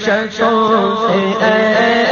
شخصوں سے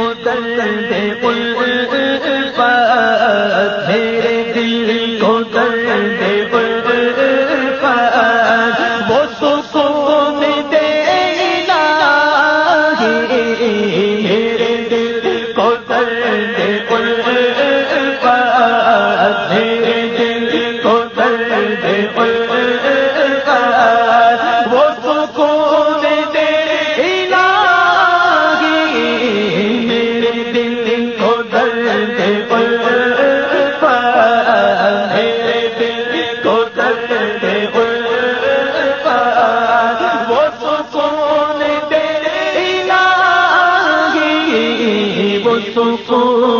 جو درد پل پل پل پل سو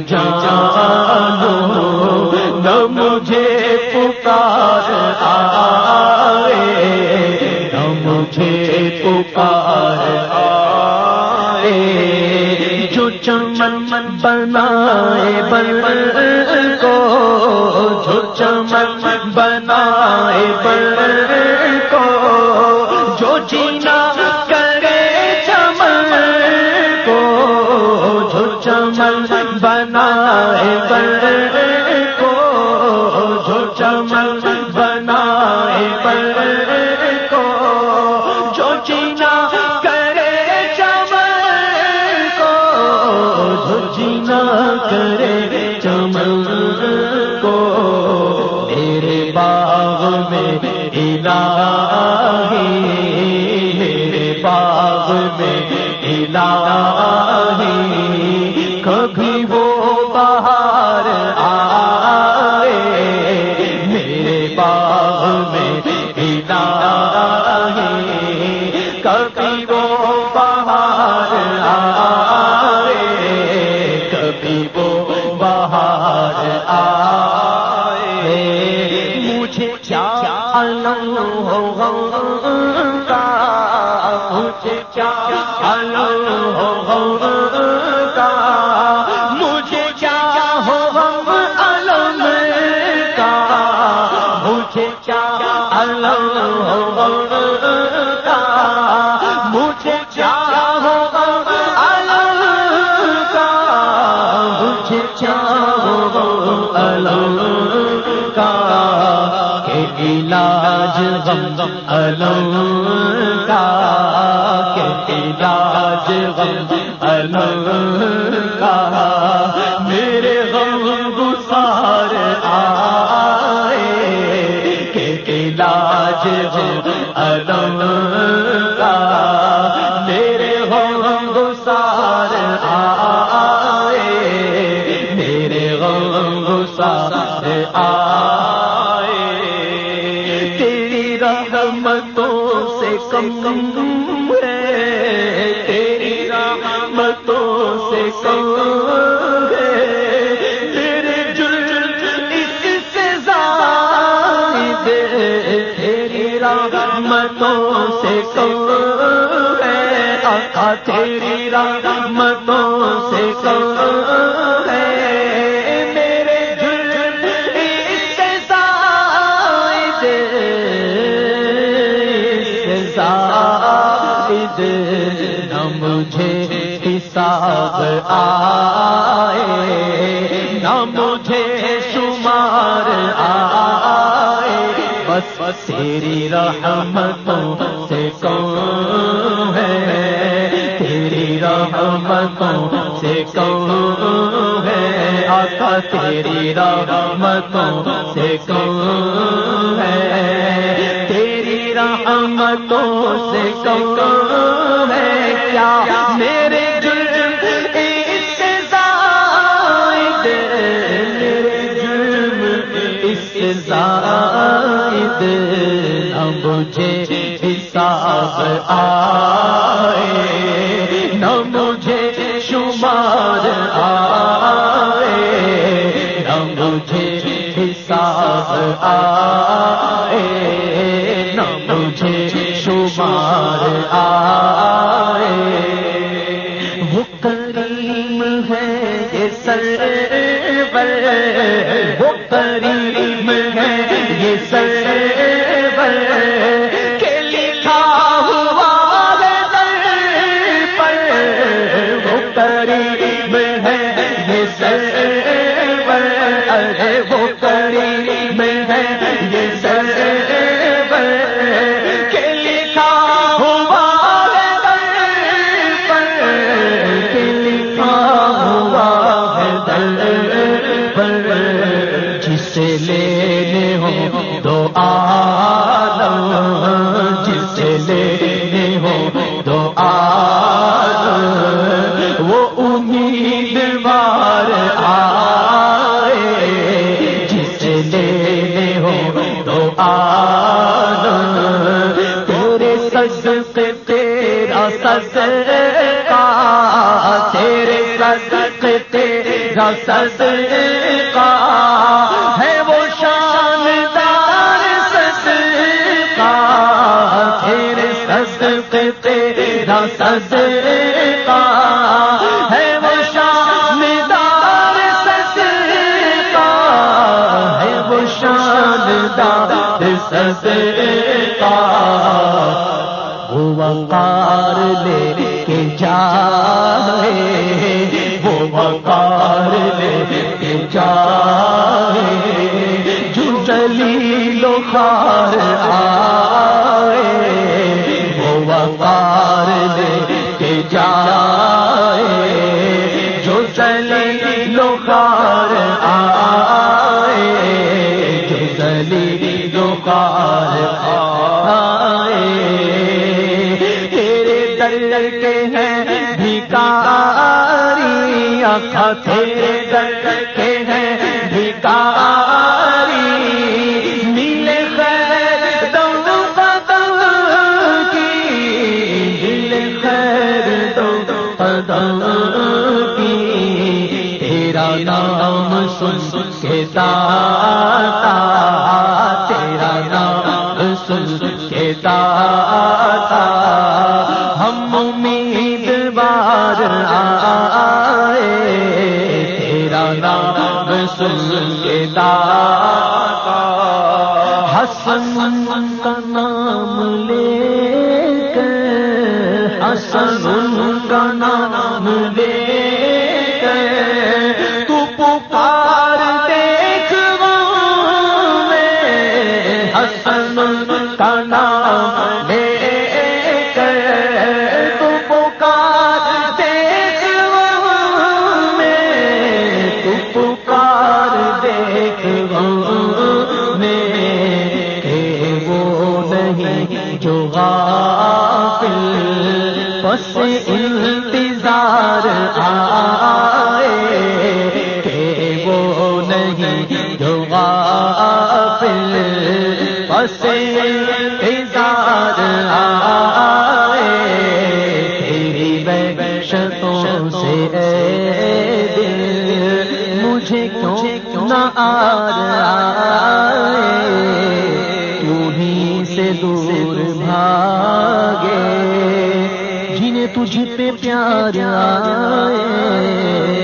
جانو نہ مجھے پکار آئے، نہ مجھے پکار آئے۔ جو چمن بنائے بل کو، جو چمن بنائے بل پہنچا کا آج غم علم کا کہ علاج غم علم کا میرے غم گسار آئے کہ علاج غم علم کم ہے تیری رحمتوں سے کم ہے تیرے اس سے زائد تیری رحمتوں سے کم ہے آقا تیری رحمتوں سے کم مجھے حساب آئے، نہ مجھے شمار آئے۔ بس تیری رحمتوں سے کون ہے؟ تیری رحمتوں سے کون ہے؟ آقا، تیری رحمتوں سے کون ہے؟ رحمتوں سے کم ہے کیا میرے جرم اس زائد میرے جرم اس زائد مجھے حساب آ مجھے شمار آئے۔ وہ کریم ہے یہ سرور۔ وہ کریم ہے یہ سرور۔ کریم ہے تیرے سج سے تیرا سج ہے وہ شاندار سج کا تیرے سج سے تیرا سج ہے وہ شاندار سج کا ہے وہ شاندار سج کا وہ وقار لے کے جائے آئے وہ وقار کے جائے جو جلیل و آئے، جو جلیل و آئے، تیرے کے ہیں بھکاری آخا تیرے کے دیتا تھا ہم امید بار آئے۔ تیرا نام سن کے داتا۔ حسن نہیں جو غافل بس انتظار آئے کہ وہ نہیں، جو غافل بس انتظار آئے، تیری بحشتوں سے اے دل، مجھے کیوں نہ آئے مجھ پہ پیار آئے